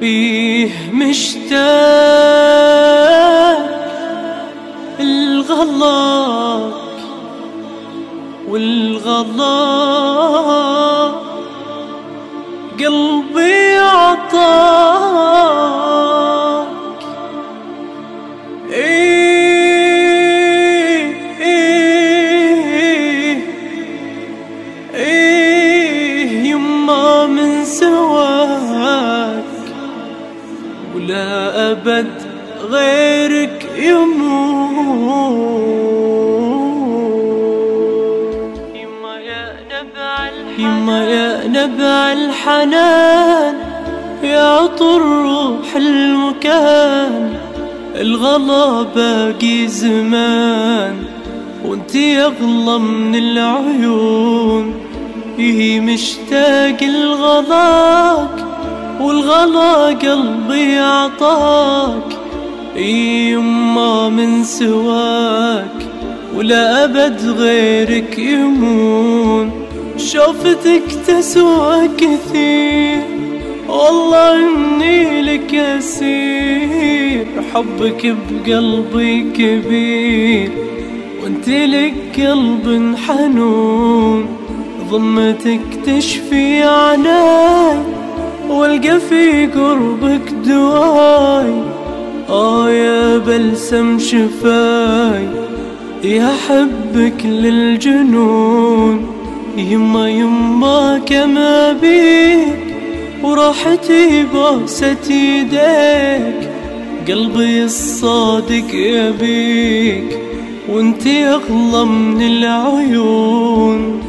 بيه مشتاق الغلاك والغلاك قلبي عطاك إيه إيه إيه يما من سواك ولا أبد غيرك يموت. يما يا نبع الحنان يا عطر روح المكان الغلا باقي زمان وانت اغلى من العيون. هي مشتاق الغلاك والغلا قلبي عطاك يما من سواك ولا أبد غيرك يمون. شوفتك تسوى كثير والله إني لك أسير حبك بقلبي كبير وأنت لك قلب حنون. ضمتك تشفي عناي والقى في قربك دواي. آه يا بلسم شفاي يا حبك للجنون. يما يما كما بيك وراحتي بوسة يديك. قلبي الصادق يبيك وانت أغلى من العيون.